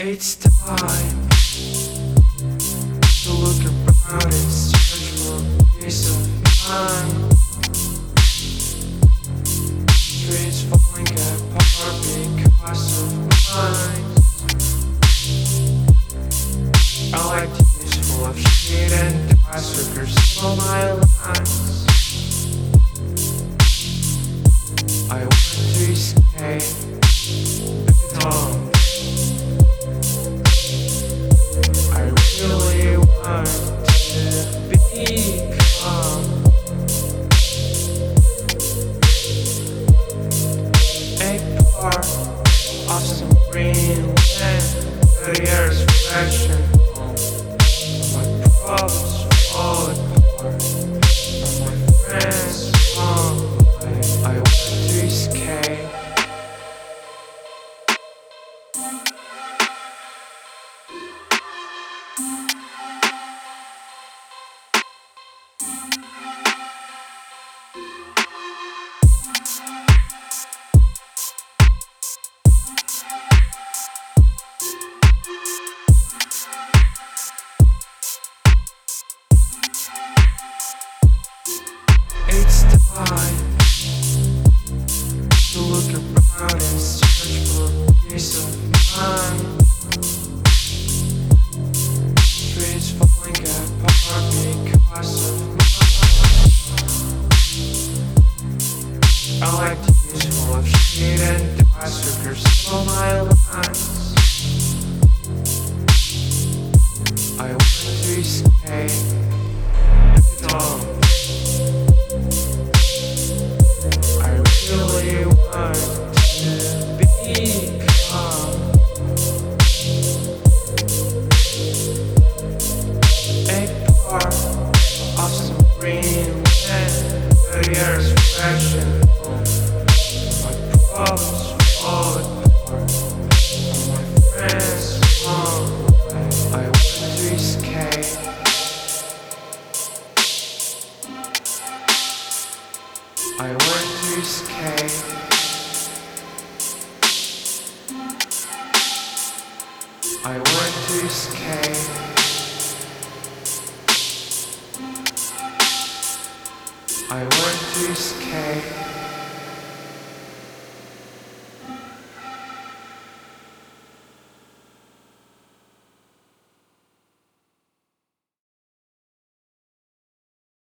It's time to look around and search for peace of mind. Streets falling apart because of mine. Our ideas full of shit and dust suckers for my lines. I want to escape. Tom. I years fashion. My problems apart. My friends. I want to like use full of and dust my lines. I want to escape. I really want to become a part of some greenland, thirty years I want to escape.